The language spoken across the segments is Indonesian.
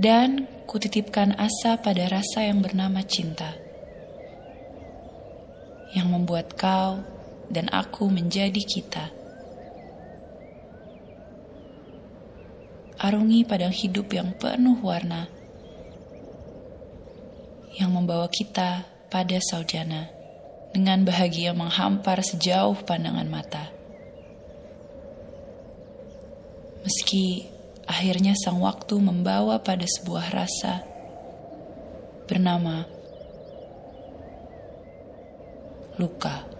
dan kutitipkan asa pada rasa yang bernama cinta, yang membuat kau dan aku menjadi kita. Arungi padang hidup yang penuh warna, yang membawa kita pada saujana, dengan bahagia menghampar sejauh pandangan mata. Meski akhirnya sang waktu membawa pada sebuah rasa bernama luka.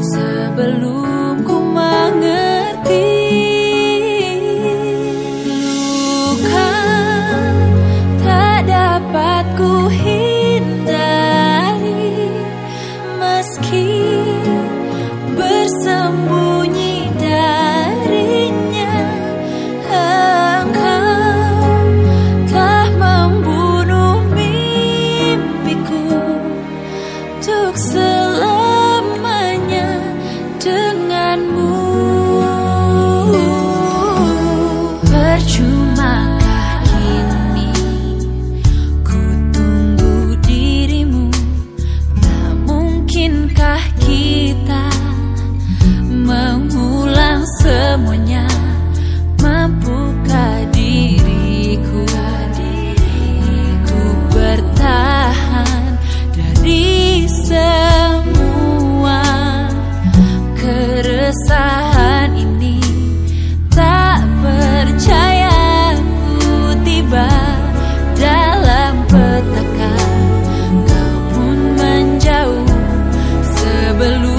sebelum meski belum